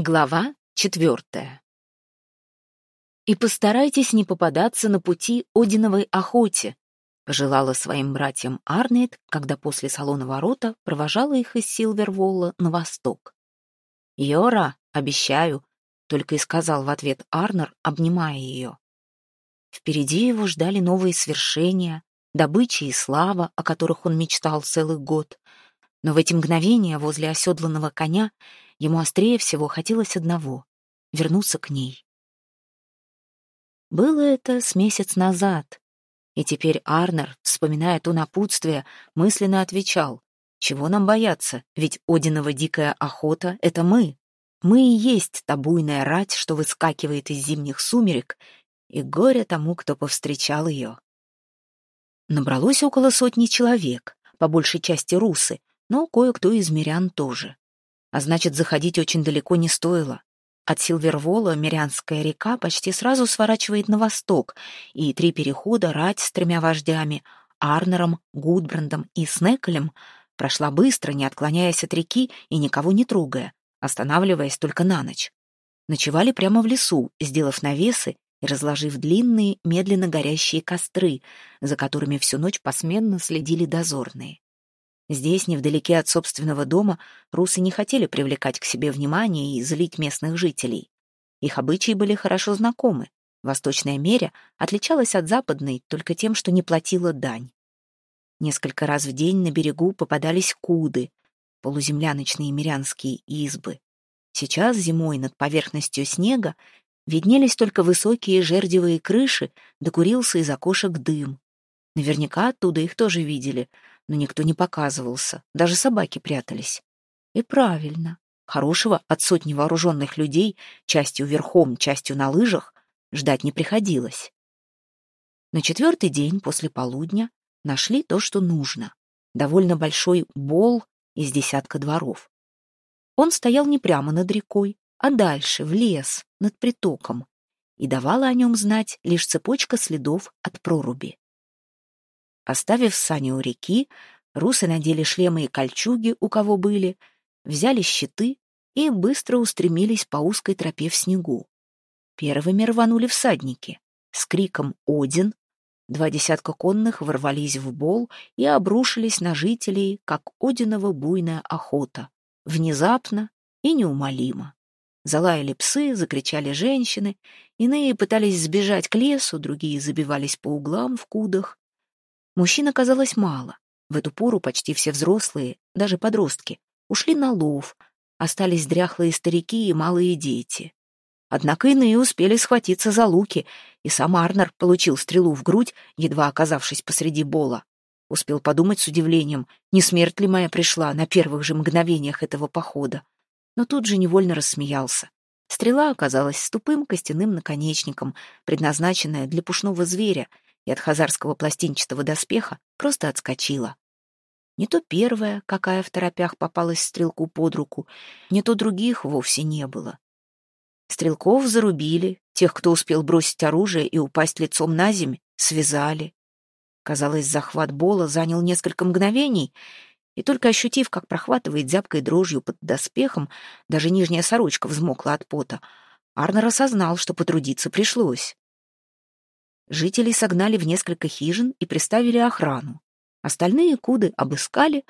Глава четвертая. «И постарайтесь не попадаться на пути Одиновой охоте», пожелала своим братьям Арнейд, когда после салона ворота провожала их из Силверволла на восток. «Йора, обещаю», — только и сказал в ответ Арнер, обнимая ее. Впереди его ждали новые свершения, добыча и слава, о которых он мечтал целый год. Но в эти мгновения возле оседланного коня Ему острее всего хотелось одного — вернуться к ней. Было это с месяц назад, и теперь Арнер, вспоминая то напутствие, мысленно отвечал, «Чего нам бояться? Ведь Одинова дикая охота — это мы. Мы и есть та буйная рать, что выскакивает из зимних сумерек, и горе тому, кто повстречал ее». Набралось около сотни человек, по большей части русы, но кое-кто из мирян тоже. А значит, заходить очень далеко не стоило. От Силвервола Мирянская река почти сразу сворачивает на восток, и три перехода рать с тремя вождями — Арнером, Гудбрандом и Снекелем — прошла быстро, не отклоняясь от реки и никого не трогая, останавливаясь только на ночь. Ночевали прямо в лесу, сделав навесы и разложив длинные, медленно горящие костры, за которыми всю ночь посменно следили дозорные. Здесь, невдалеке от собственного дома, русы не хотели привлекать к себе внимание и злить местных жителей. Их обычаи были хорошо знакомы. Восточная меря отличалась от западной только тем, что не платила дань. Несколько раз в день на берегу попадались куды, полуземляночные мирянские избы. Сейчас зимой над поверхностью снега виднелись только высокие жердевые крыши, докурился из окошек дым. Наверняка оттуда их тоже видели — но никто не показывался, даже собаки прятались. И правильно, хорошего от сотни вооруженных людей, частью верхом, частью на лыжах, ждать не приходилось. На четвертый день после полудня нашли то, что нужно. Довольно большой бол из десятка дворов. Он стоял не прямо над рекой, а дальше, в лес, над притоком, и давала о нем знать лишь цепочка следов от проруби. Оставив сани у реки, русы надели шлемы и кольчуги, у кого были, взяли щиты и быстро устремились по узкой тропе в снегу. Первыми рванули всадники. С криком «Один!» Два десятка конных ворвались в бол и обрушились на жителей, как Одинова буйная охота. Внезапно и неумолимо. Залаяли псы, закричали женщины, иные пытались сбежать к лесу, другие забивались по углам в кудах. Мужчин оказалось мало. В эту пору почти все взрослые, даже подростки, ушли на лов, остались дряхлые старики и малые дети. Однако иные успели схватиться за луки, и сам Арнер получил стрелу в грудь, едва оказавшись посреди бола. Успел подумать с удивлением, не смерть ли моя пришла на первых же мгновениях этого похода. Но тут же невольно рассмеялся. Стрела оказалась с тупым костяным наконечником, предназначенная для пушного зверя — и от хазарского пластинчатого доспеха просто отскочила. Не то первая, какая в торопях попалась стрелку под руку, не то других вовсе не было. Стрелков зарубили, тех, кто успел бросить оружие и упасть лицом на земь, связали. Казалось, захват Бола занял несколько мгновений, и только ощутив, как прохватывает зябкой дрожью под доспехом, даже нижняя сорочка взмокла от пота, Арнер осознал, что потрудиться пришлось. Жителей согнали в несколько хижин и приставили охрану. Остальные куды обыскали,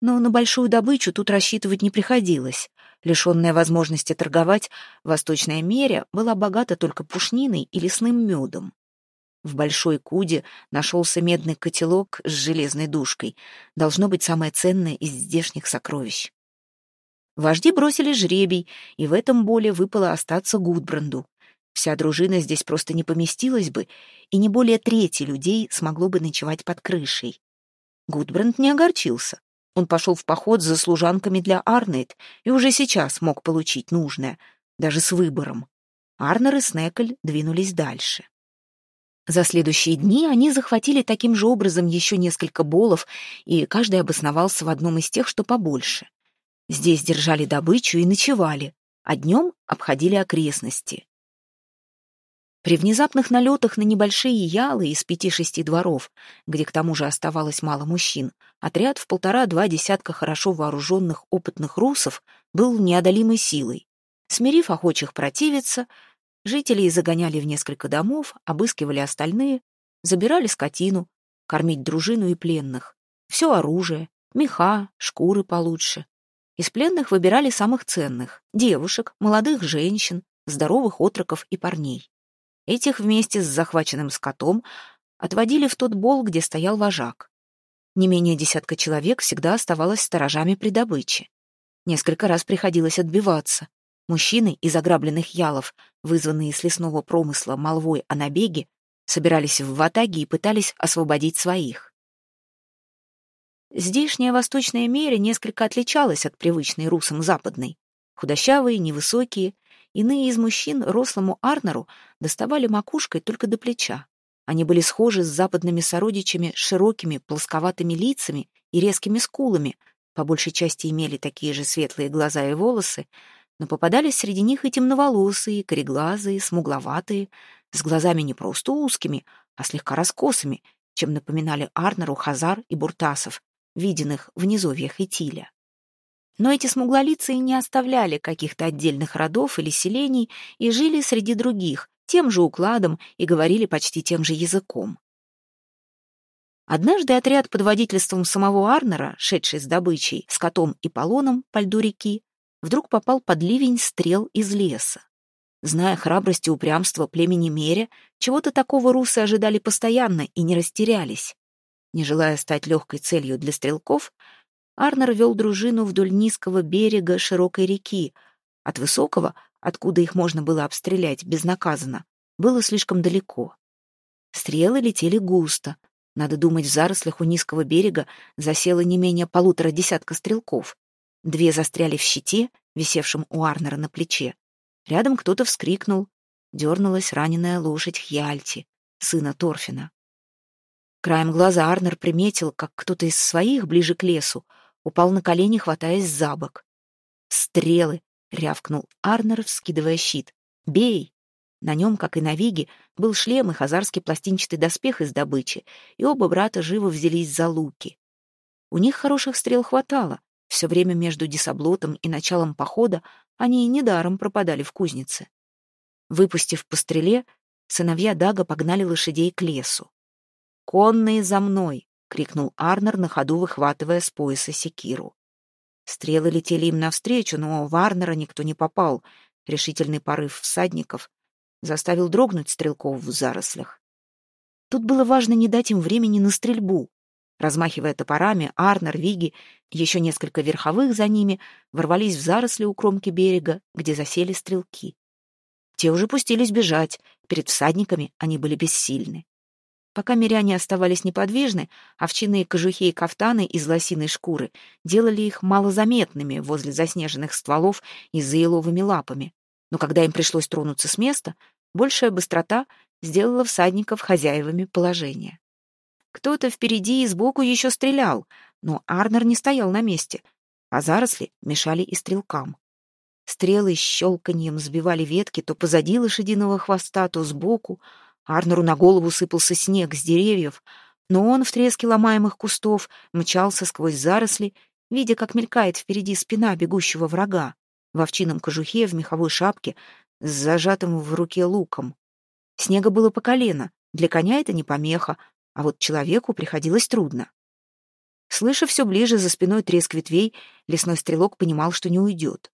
но на большую добычу тут рассчитывать не приходилось. Лишенная возможности торговать, восточная меря была богата только пушниной и лесным медом. В большой куде нашелся медный котелок с железной душкой. Должно быть самое ценное из здешних сокровищ. Вожди бросили жребий, и в этом боле выпало остаться Гудбранду. Вся дружина здесь просто не поместилась бы, и не более трети людей смогло бы ночевать под крышей. Гудбранд не огорчился. Он пошел в поход за служанками для Арнейд и уже сейчас мог получить нужное, даже с выбором. Арнер и Снекель двинулись дальше. За следующие дни они захватили таким же образом еще несколько болов, и каждый обосновался в одном из тех, что побольше. Здесь держали добычу и ночевали, а днем обходили окрестности. При внезапных налетах на небольшие ялы из пяти-шести дворов, где к тому же оставалось мало мужчин, отряд в полтора-два десятка хорошо вооруженных опытных русов был неодолимой силой. Смирив охочих противиться, жителей загоняли в несколько домов, обыскивали остальные, забирали скотину, кормить дружину и пленных. Все оружие, меха, шкуры получше. Из пленных выбирали самых ценных — девушек, молодых женщин, здоровых отроков и парней. Этих вместе с захваченным скотом отводили в тот бол, где стоял вожак. Не менее десятка человек всегда оставалось сторожами при добыче. Несколько раз приходилось отбиваться. Мужчины из ограбленных ялов, вызванные с лесного промысла молвой о набеге, собирались в ватаги и пытались освободить своих. Здешняя восточная меря несколько отличалась от привычной русам западной. Худощавые, невысокие, иные из мужчин рослому Арнеру доставали макушкой только до плеча. Они были схожи с западными сородичами широкими плосковатыми лицами и резкими скулами, по большей части имели такие же светлые глаза и волосы, но попадались среди них и темноволосые, кореглазые, смугловатые, с глазами не просто узкими, а слегка раскосыми, чем напоминали Арнеру Хазар и Буртасов, виденных в низовьях Итиля. Но эти смуглолицые не оставляли каких-то отдельных родов или селений и жили среди других, тем же укладом и говорили почти тем же языком. Однажды отряд под водительством самого Арнера, шедший с добычей, скотом и полоном по льду реки, вдруг попал под ливень стрел из леса. Зная храбрость и упрямство племени Меря, чего-то такого русы ожидали постоянно и не растерялись. Не желая стать легкой целью для стрелков, Арнер вел дружину вдоль низкого берега широкой реки. От высокого, откуда их можно было обстрелять безнаказанно, было слишком далеко. Стрелы летели густо. Надо думать, в зарослях у низкого берега засело не менее полутора десятка стрелков. Две застряли в щите, висевшем у Арнера на плече. Рядом кто-то вскрикнул. Дернулась раненая лошадь Хьяльти, сына Торфина. Краем глаза Арнер приметил, как кто-то из своих, ближе к лесу, упал на колени, хватаясь за бок. «Стрелы!» — рявкнул Арнер, вскидывая щит. «Бей!» На нем, как и на Виге, был шлем и хазарский пластинчатый доспех из добычи, и оба брата живо взялись за луки. У них хороших стрел хватало. Все время между десоблотом и началом похода они недаром пропадали в кузнице. Выпустив по стреле, сыновья Дага погнали лошадей к лесу. «Конные за мной!» — крикнул Арнер, на ходу выхватывая с пояса секиру. Стрелы летели им навстречу, но в Арнера никто не попал. Решительный порыв всадников заставил дрогнуть стрелков в зарослях. Тут было важно не дать им времени на стрельбу. Размахивая топорами, Арнер, Виги, еще несколько верховых за ними, ворвались в заросли у кромки берега, где засели стрелки. Те уже пустились бежать, перед всадниками они были бессильны. Пока миряне оставались неподвижны, овчиные кожухи и кафтаны из лосиной шкуры делали их малозаметными возле заснеженных стволов и за еловыми лапами. Но когда им пришлось тронуться с места, большая быстрота сделала всадников хозяевами положения. Кто-то впереди и сбоку еще стрелял, но Арнер не стоял на месте, а заросли мешали и стрелкам. Стрелы с щелканьем сбивали ветки то позади лошадиного хвоста, то сбоку, Арнеру на голову сыпался снег с деревьев, но он в треске ломаемых кустов мчался сквозь заросли, видя, как мелькает впереди спина бегущего врага, в овчином кожухе, в меховой шапке, с зажатым в руке луком. Снега было по колено, для коня это не помеха, а вот человеку приходилось трудно. Слыша все ближе за спиной треск ветвей, лесной стрелок понимал, что не уйдет.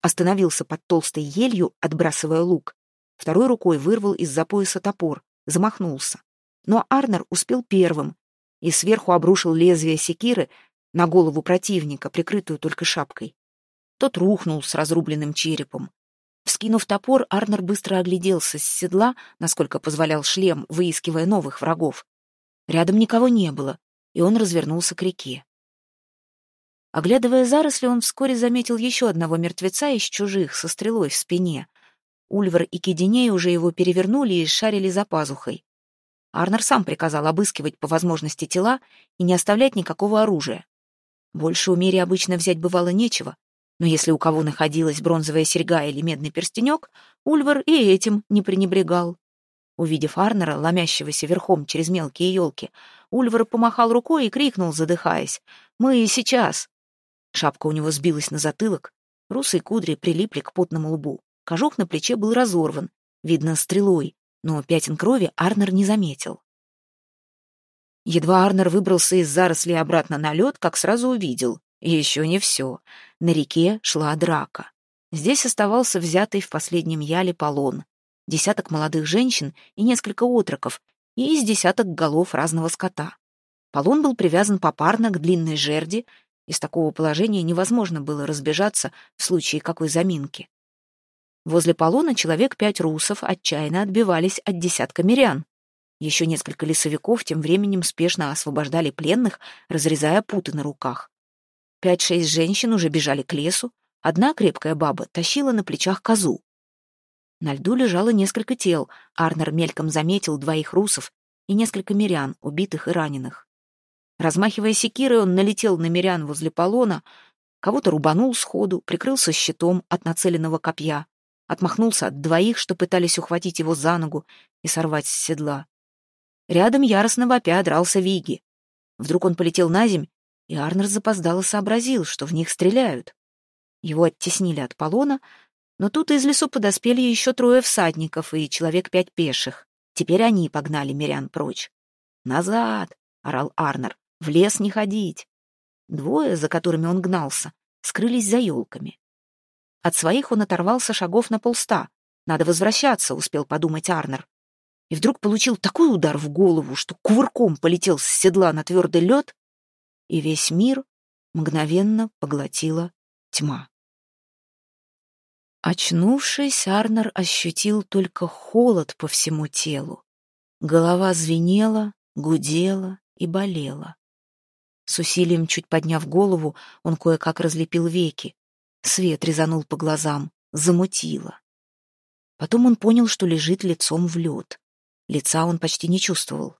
Остановился под толстой елью, отбрасывая лук, Второй рукой вырвал из-за пояса топор, замахнулся. Но Арнер успел первым и сверху обрушил лезвие секиры на голову противника, прикрытую только шапкой. Тот рухнул с разрубленным черепом. Вскинув топор, Арнер быстро огляделся с седла, насколько позволял шлем, выискивая новых врагов. Рядом никого не было, и он развернулся к реке. Оглядывая заросли, он вскоре заметил еще одного мертвеца из чужих со стрелой в спине — Ульвар и Кединей уже его перевернули и шарили за пазухой. Арнер сам приказал обыскивать по возможности тела и не оставлять никакого оружия. Больше у Мири обычно взять бывало нечего, но если у кого находилась бронзовая серьга или медный перстенек, Ульвар и этим не пренебрегал. Увидев Арнера, ломящегося верхом через мелкие елки, Ульвар помахал рукой и крикнул, задыхаясь, «Мы и сейчас!» Шапка у него сбилась на затылок, Русые кудри прилипли к потному лбу. Кожух на плече был разорван, видно, стрелой, но пятен крови Арнер не заметил. Едва Арнер выбрался из зарослей обратно на лед, как сразу увидел. Еще не все. На реке шла драка. Здесь оставался взятый в последнем яле полон. Десяток молодых женщин и несколько отроков, и из десяток голов разного скота. Полон был привязан попарно к длинной жерди, из такого положения невозможно было разбежаться в случае какой заминки. Возле полона человек пять русов отчаянно отбивались от десятка мирян. Еще несколько лесовиков тем временем спешно освобождали пленных, разрезая путы на руках. Пять-шесть женщин уже бежали к лесу, одна крепкая баба тащила на плечах козу. На льду лежало несколько тел, Арнер мельком заметил двоих русов и несколько мирян, убитых и раненых. Размахивая секирой, он налетел на мирян возле полона, кого-то рубанул сходу, прикрылся щитом от нацеленного копья, отмахнулся от двоих, что пытались ухватить его за ногу и сорвать с седла. Рядом яростно вопя дрался Виги. Вдруг он полетел на земь, и Арнер запоздало сообразил, что в них стреляют. Его оттеснили от полона, но тут из лесу подоспели еще трое всадников и человек пять пеших. Теперь они погнали мирян прочь. «Назад!» — орал Арнер. «В лес не ходить!» Двое, за которыми он гнался, скрылись за елками. От своих он оторвался шагов на полста. «Надо возвращаться», — успел подумать Арнер и вдруг получил такой удар в голову, что кувырком полетел с седла на твердый лед, и весь мир мгновенно поглотила тьма. Очнувшись, Арнер ощутил только холод по всему телу. Голова звенела, гудела и болела. С усилием, чуть подняв голову, он кое-как разлепил веки. Свет резанул по глазам, замутило. Потом он понял, что лежит лицом в лед. Лица он почти не чувствовал.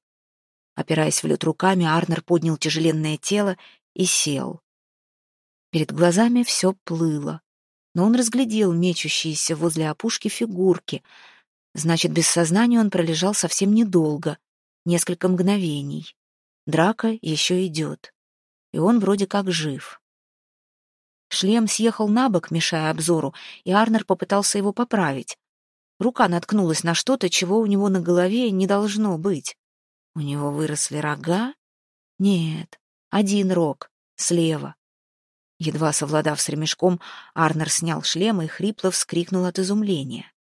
Опираясь в лед руками, Арнер поднял тяжеленное тело и сел. Перед глазами все плыло, но он разглядел мечущиеся возле опушки фигурки. Значит, без сознания он пролежал совсем недолго, несколько мгновений. Драка еще идет, и он вроде как жив. Шлем съехал на бок, мешая обзору, и Арнер попытался его поправить. Рука наткнулась на что-то, чего у него на голове не должно быть. У него выросли рога? Нет, один рог, слева. Едва совладав с ремешком, Арнер снял шлем и хрипло вскрикнул от изумления.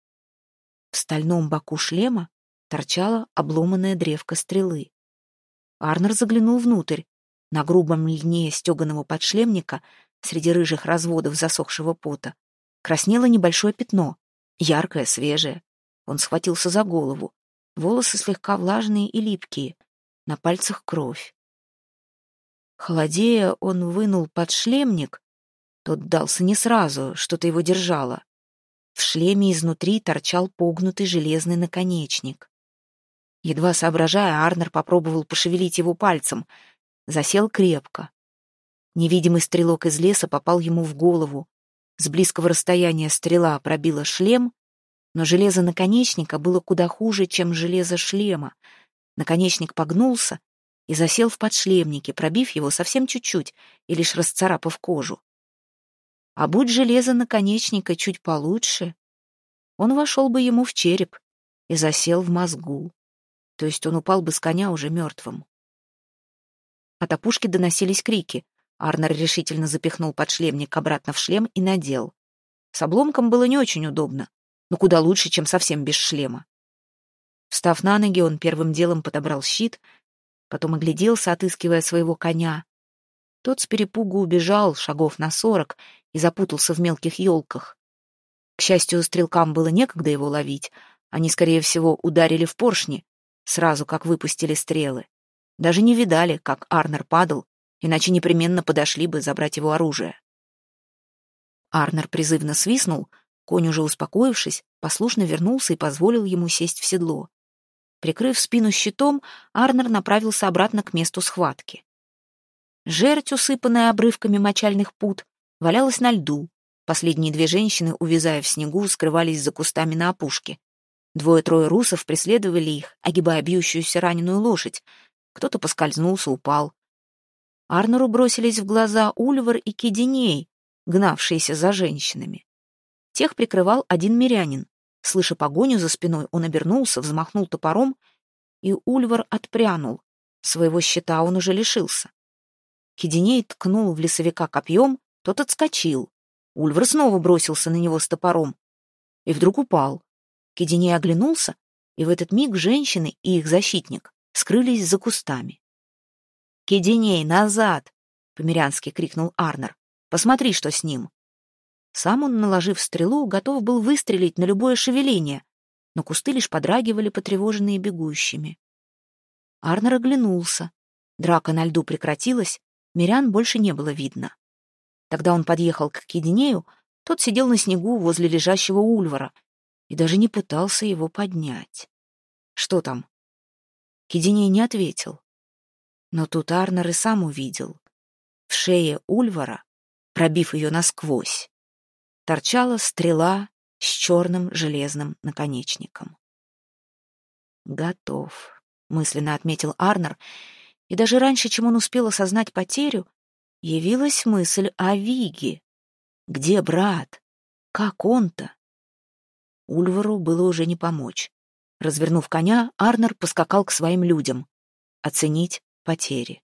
В стальном боку шлема торчала обломанная древко стрелы. Арнер заглянул внутрь. На грубом льне стеганого подшлемника, среди рыжих разводов засохшего пота, краснело небольшое пятно яркое, свежее. Он схватился за голову. Волосы слегка влажные и липкие. На пальцах кровь. Холодея, он вынул подшлемник. Тот дался не сразу, что-то его держало. В шлеме изнутри торчал погнутый железный наконечник. Едва соображая, Арнер попробовал пошевелить его пальцем. Засел крепко. Невидимый стрелок из леса попал ему в голову. С близкого расстояния стрела пробила шлем, но железо наконечника было куда хуже, чем железо шлема. Наконечник погнулся и засел в подшлемнике, пробив его совсем чуть-чуть и лишь расцарапав кожу. А будь железо наконечника чуть получше, он вошел бы ему в череп и засел в мозгу, то есть он упал бы с коня уже мертвым. От опушки доносились крики — Арнер решительно запихнул подшлемник обратно в шлем и надел. С обломком было не очень удобно, но куда лучше, чем совсем без шлема. Встав на ноги, он первым делом подобрал щит, потом огляделся, отыскивая своего коня. Тот с перепугу убежал шагов на сорок и запутался в мелких елках. К счастью, стрелкам было некогда его ловить. Они, скорее всего, ударили в поршни, сразу как выпустили стрелы. Даже не видали, как Арнер падал иначе непременно подошли бы забрать его оружие. Арнер призывно свистнул, конь, уже успокоившись, послушно вернулся и позволил ему сесть в седло. Прикрыв спину щитом, Арнер направился обратно к месту схватки. Жерть, усыпанная обрывками мочальных пут, валялась на льду. Последние две женщины, увязая в снегу, скрывались за кустами на опушке. Двое-трое русов преследовали их, огибая бьющуюся раненую лошадь. Кто-то поскользнулся, упал. Арнору бросились в глаза Ульвар и Кединей. гнавшиеся за женщинами. Тех прикрывал один мирянин. Слыша погоню за спиной, он обернулся, взмахнул топором, и Ульвар отпрянул. Своего щита он уже лишился. Кединей ткнул в лесовика копьем, тот отскочил. Ульвар снова бросился на него с топором. И вдруг упал. Кединей оглянулся, и в этот миг женщины и их защитник скрылись за кустами. «Кединей, назад!» — померянски крикнул Арнер. «Посмотри, что с ним!» Сам он, наложив стрелу, готов был выстрелить на любое шевеление, но кусты лишь подрагивали, потревоженные бегущими. Арнер оглянулся. Драка на льду прекратилась, мирян больше не было видно. Тогда он подъехал к Кединею, тот сидел на снегу возле лежащего Ульвара и даже не пытался его поднять. «Что там?» Кединей не ответил. Но тут Арнер и сам увидел. В шее Ульвара, пробив ее насквозь, торчала стрела с черным железным наконечником. «Готов», — мысленно отметил Арнер, и даже раньше, чем он успел осознать потерю, явилась мысль о Виге. Где брат? Как он-то? Ульвару было уже не помочь. Развернув коня, Арнер поскакал к своим людям. Оценить потери.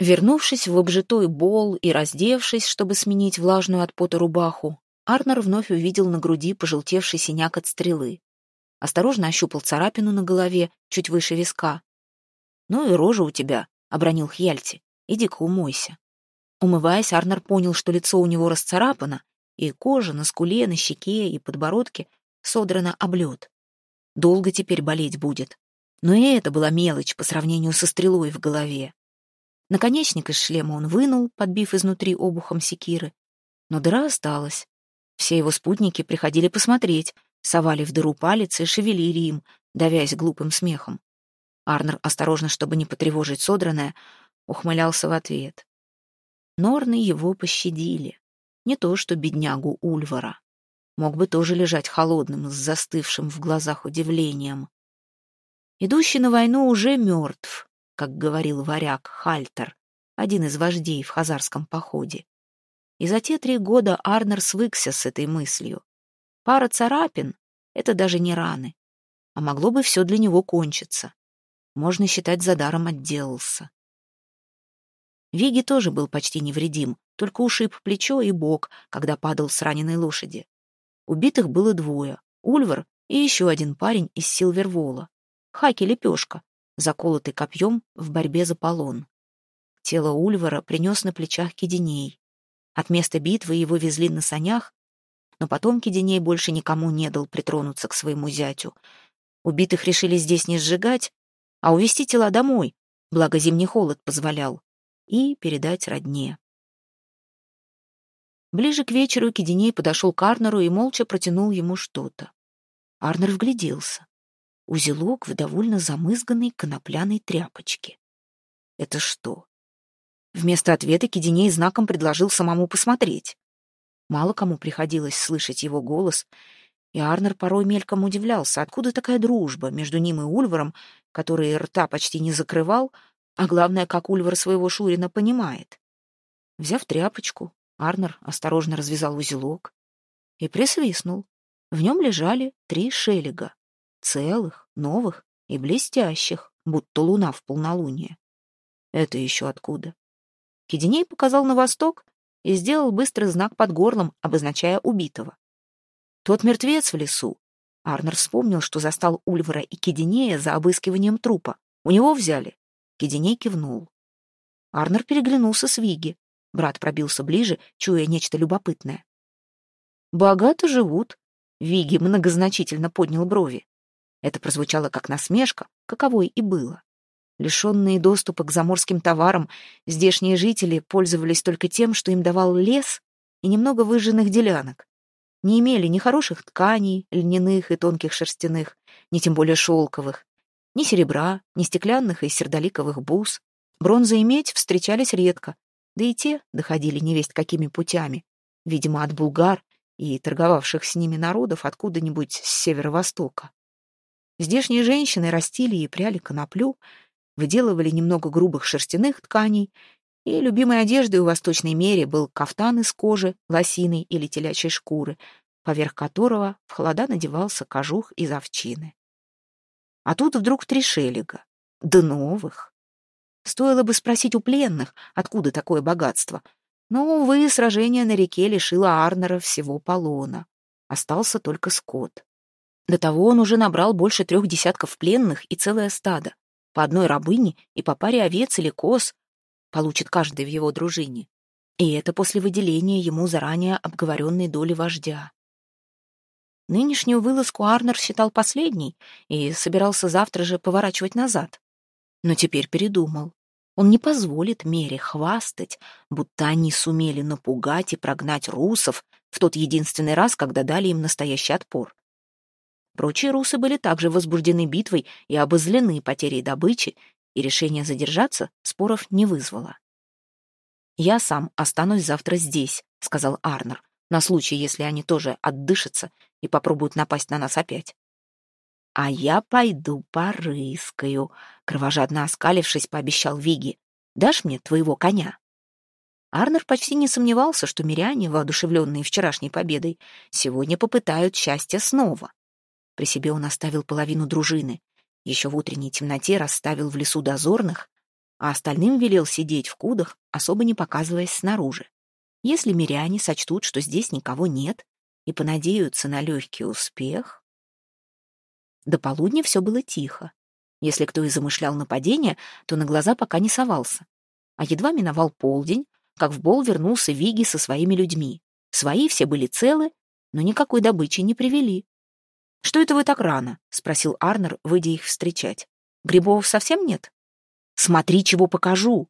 Вернувшись в обжитой бол и раздевшись, чтобы сменить влажную от пота рубаху, Арнер вновь увидел на груди пожелтевший синяк от стрелы. Осторожно ощупал царапину на голове, чуть выше виска. «Ну и рожа у тебя», — обронил Хьяльти. «Иди-ка умойся». Умываясь, Арнер понял, что лицо у него расцарапано, и кожа на скуле, на щеке и подбородке содрана об лед. Долго теперь болеть будет. Но и это была мелочь по сравнению со стрелой в голове. Наконечник из шлема он вынул, подбив изнутри обухом секиры. Но дыра осталась. Все его спутники приходили посмотреть, совали в дыру палец и шевелили им, давясь глупым смехом. Арнер, осторожно, чтобы не потревожить содранное, ухмылялся в ответ. Норны его пощадили. Не то что беднягу Ульвара. Мог бы тоже лежать холодным, с застывшим в глазах удивлением. Идущий на войну уже мертв, как говорил варяг Хальтер, один из вождей в хазарском походе. И за те три года Арнер свыкся с этой мыслью. Пара царапин — это даже не раны, а могло бы все для него кончиться. Можно считать, за даром отделался. Виги тоже был почти невредим, только ушиб плечо и бок, когда падал с раненой лошади. Убитых было двое — Ульвар и еще один парень из Силвервола. Хаки Лепешка, заколотый копьем в борьбе за полон. Тело Ульвара принес на плечах Кеденей. От места битвы его везли на санях, но потом Кеденей больше никому не дал притронуться к своему зятю. Убитых решили здесь не сжигать, а увезти тела домой, благо зимний холод позволял, и передать родне. Ближе к вечеру Кеденей подошел к Арнеру и молча протянул ему что-то. Арнер вгляделся узелок в довольно замызганной конопляной тряпочке. Это что? Вместо ответа Кеденей знаком предложил самому посмотреть. Мало кому приходилось слышать его голос, и Арнер порой мельком удивлялся, откуда такая дружба между ним и Ульваром, который рта почти не закрывал, а главное, как Ульвар своего Шурина понимает. Взяв тряпочку, Арнер осторожно развязал узелок и присвистнул. В нем лежали три шелега целых, новых и блестящих, будто луна в полнолуние. Это еще откуда? Кеденей показал на восток и сделал быстрый знак под горлом, обозначая убитого. Тот мертвец в лесу. Арнер вспомнил, что застал Ульвара и Кеденея за обыскиванием трупа. У него взяли. Кеденей кивнул. Арнер переглянулся с Виги. Брат пробился ближе, чуя нечто любопытное. «Богато живут», — Виги многозначительно поднял брови. Это прозвучало как насмешка, каковой и было. Лишенные доступа к заморским товарам, здешние жители пользовались только тем, что им давал лес и немного выжженных делянок. Не имели ни хороших тканей, льняных и тонких шерстяных, ни тем более шелковых, ни серебра, ни стеклянных и сердоликовых бус. Бронза и медь встречались редко, да и те доходили невесть какими путями, видимо, от булгар и торговавших с ними народов откуда-нибудь с северо-востока. Здешние женщины растили и пряли коноплю, выделывали немного грубых шерстяных тканей И любимой одеждой у восточной мере был кафтан из кожи, лосиной или телячьей шкуры, поверх которого в холода надевался кожух из овчины. А тут вдруг три шелега. Да новых. Стоило бы спросить у пленных, откуда такое богатство. Но, увы, сражение на реке лишило Арнера всего полона. Остался только скот. До того он уже набрал больше трех десятков пленных и целое стадо. По одной рабыне и по паре овец или коз получит каждый в его дружине. И это после выделения ему заранее обговоренной доли вождя. Нынешнюю вылазку Арнер считал последней и собирался завтра же поворачивать назад. Но теперь передумал. Он не позволит Мере хвастать, будто они сумели напугать и прогнать русов в тот единственный раз, когда дали им настоящий отпор. Прочие русы были также возбуждены битвой и обозлены потерей добычи, и решение задержаться споров не вызвало. «Я сам останусь завтра здесь», — сказал Арнер, на случай, если они тоже отдышатся и попробуют напасть на нас опять. «А я пойду порыскаю», — кровожадно оскалившись, пообещал Виги. «Дашь мне твоего коня?» Арнер почти не сомневался, что миряне, воодушевленные вчерашней победой, сегодня попытают счастья снова. При себе он оставил половину дружины. Еще в утренней темноте расставил в лесу дозорных, а остальным велел сидеть в кудах, особо не показываясь снаружи. Если миряне сочтут, что здесь никого нет, и понадеются на легкий успех... До полудня все было тихо. Если кто и замышлял нападение, то на глаза пока не совался. А едва миновал полдень, как в бол вернулся Виги со своими людьми. Свои все были целы, но никакой добычи не привели. «Что это вы так рано?» — спросил Арнер, выйдя их встречать. «Грибов совсем нет?» «Смотри, чего покажу!»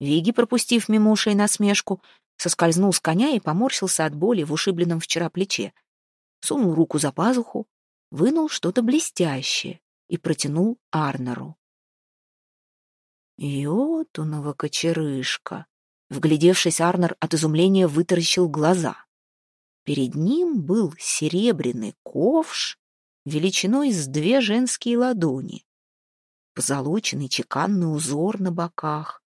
Виги, пропустив мимо ушей насмешку, соскользнул с коня и поморщился от боли в ушибленном вчера плече. Сунул руку за пазуху, вынул что-то блестящее и протянул Арнеру. «Йотунова кочерышка!» Вглядевшись, Арнер от изумления вытаращил глаза. Перед ним был серебряный ковш величиной с две женские ладони, позолоченный чеканный узор на боках,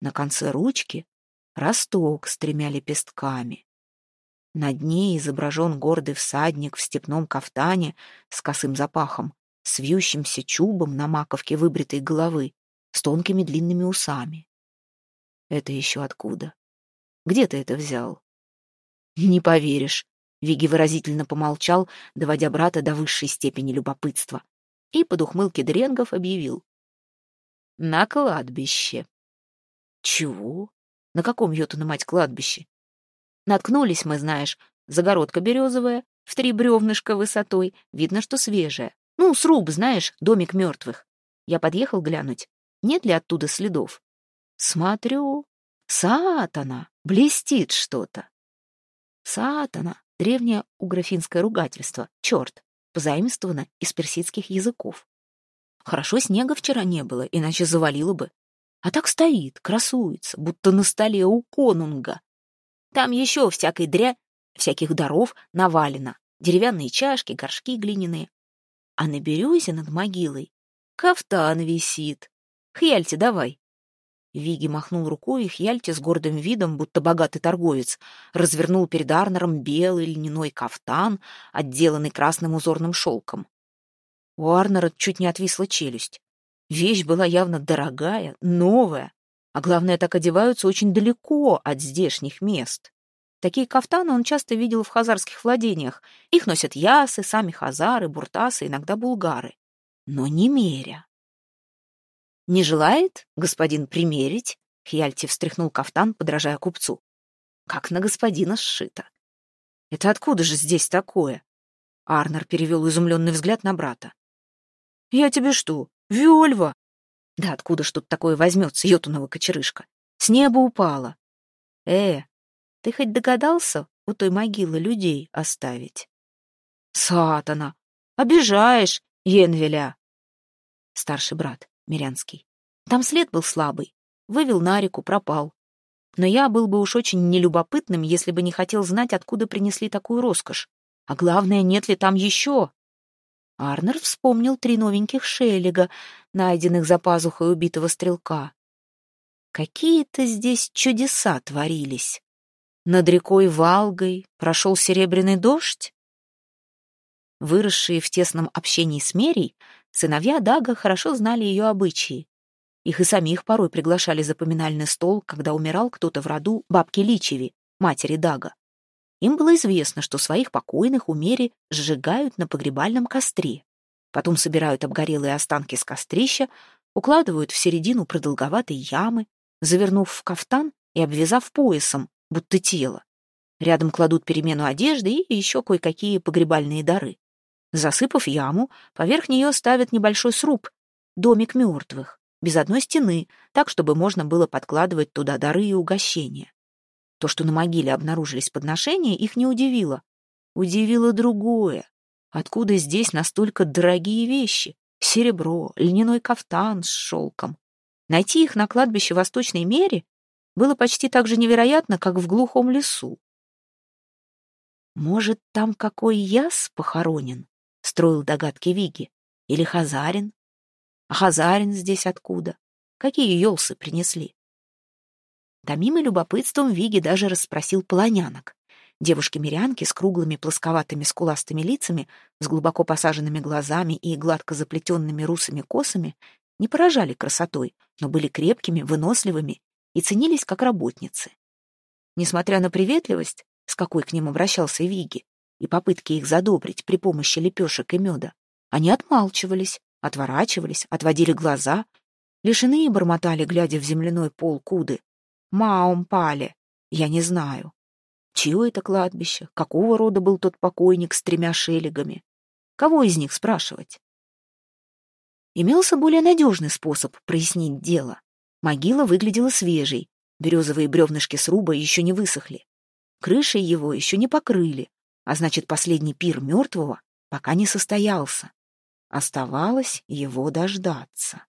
на конце ручки росток с тремя лепестками. На дне изображен гордый всадник в степном кафтане с косым запахом, с вьющимся чубом на маковке выбритой головы, с тонкими длинными усами. Это еще откуда? Где ты это взял? Не поверишь. Виги выразительно помолчал, доводя брата до высшей степени любопытства, и под ухмылки дренгов объявил. На кладбище. Чего? На каком йотуна мать кладбище? Наткнулись мы, знаешь, загородка березовая, в три бревнышка высотой, видно, что свежая. Ну, сруб, знаешь, домик мертвых. Я подъехал глянуть, нет ли оттуда следов. Смотрю, сатана, блестит что-то. Сатана — древнее угрофинское ругательство, черт, позаимствовано из персидских языков. Хорошо снега вчера не было, иначе завалило бы. А так стоит, красуется, будто на столе у конунга. Там еще всякой дря, всяких даров навалено. Деревянные чашки, горшки глиняные. А на березе над могилой кафтан висит. Хьяльте, давай. Виги махнул рукой, и Хьяльте с гордым видом, будто богатый торговец, развернул перед Арнером белый льняной кафтан, отделанный красным узорным шелком. У Арнера чуть не отвисла челюсть. Вещь была явно дорогая, новая, а главное, так одеваются очень далеко от здешних мест. Такие кафтаны он часто видел в хазарских владениях. Их носят ясы, сами хазары, буртасы, иногда булгары. Но не меря. «Не желает господин примерить?» Хьяльти встряхнул кафтан, подражая купцу. «Как на господина сшито». «Это откуда же здесь такое?» Арнер перевел изумленный взгляд на брата. «Я тебе что, Вельва! Да откуда ж тут такое возьмется, йотунова кочерышка? С неба упала. Э, ты хоть догадался у той могилы людей оставить? Сатана! Обижаешь, Енвеля! Старший брат, Мирянский. Там след был слабый. Вывел на реку, пропал. Но я был бы уж очень нелюбопытным, если бы не хотел знать, откуда принесли такую роскошь. А главное, нет ли там еще? Арнер вспомнил три новеньких шелега, найденных за пазухой убитого стрелка. Какие-то здесь чудеса творились. Над рекой Валгой прошел серебряный дождь. Выросшие в тесном общении с Мерей, сыновья Дага хорошо знали ее обычаи. Их и самих порой приглашали за поминальный стол, когда умирал кто-то в роду бабки Личеви, матери Дага. Им было известно, что своих покойных у сжигают на погребальном костре. Потом собирают обгорелые останки с кострища, укладывают в середину продолговатой ямы, завернув в кафтан и обвязав поясом, будто тело. Рядом кладут перемену одежды и еще кое-какие погребальные дары. Засыпав яму, поверх нее ставят небольшой сруб, домик мертвых, без одной стены, так, чтобы можно было подкладывать туда дары и угощения. То, что на могиле обнаружились подношения, их не удивило. Удивило другое. Откуда здесь настолько дорогие вещи? Серебро, льняной кафтан с шелком. Найти их на кладбище Восточной Мере было почти так же невероятно, как в глухом лесу. «Может, там какой яс похоронен?» — строил догадки Виги. «Или Хазарин? А Хазарин здесь откуда? Какие елсы принесли?» Томимый любопытством Виги даже расспросил полонянок. Девушки-мирянки с круглыми плосковатыми скуластыми лицами, с глубоко посаженными глазами и гладко заплетенными русыми косами не поражали красотой, но были крепкими, выносливыми и ценились как работницы. Несмотря на приветливость, с какой к ним обращался Виги, и попытки их задобрить при помощи лепешек и меда, они отмалчивались, отворачивались, отводили глаза, лишь иные бормотали, глядя в земляной пол куды. «Маум пале, я не знаю». Чье это кладбище? Какого рода был тот покойник с тремя шелегами? Кого из них спрашивать? Имелся более надежный способ прояснить дело. Могила выглядела свежей, березовые бревнышки сруба еще не высохли. Крышей его еще не покрыли, а значит, последний пир мертвого пока не состоялся. Оставалось его дождаться.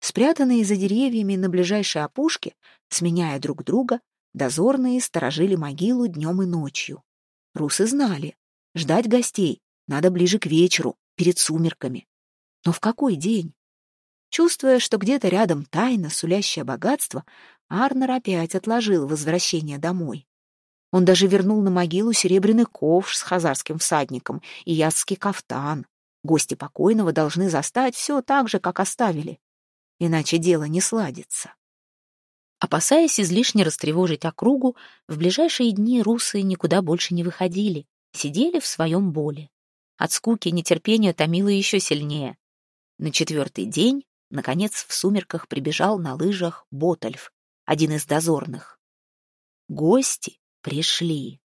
Спрятанные за деревьями на ближайшей опушке, сменяя друг друга, Дозорные сторожили могилу днем и ночью. Русы знали, ждать гостей надо ближе к вечеру, перед сумерками. Но в какой день? Чувствуя, что где-то рядом тайна, сулящая богатство, Арнер опять отложил возвращение домой. Он даже вернул на могилу серебряный ковш с хазарским всадником и ясский кафтан. Гости покойного должны застать все так же, как оставили. Иначе дело не сладится. Опасаясь излишне растревожить округу, в ближайшие дни русы никуда больше не выходили, сидели в своем боле. От скуки нетерпение томило еще сильнее. На четвертый день, наконец, в сумерках прибежал на лыжах Ботальф, один из дозорных. Гости пришли.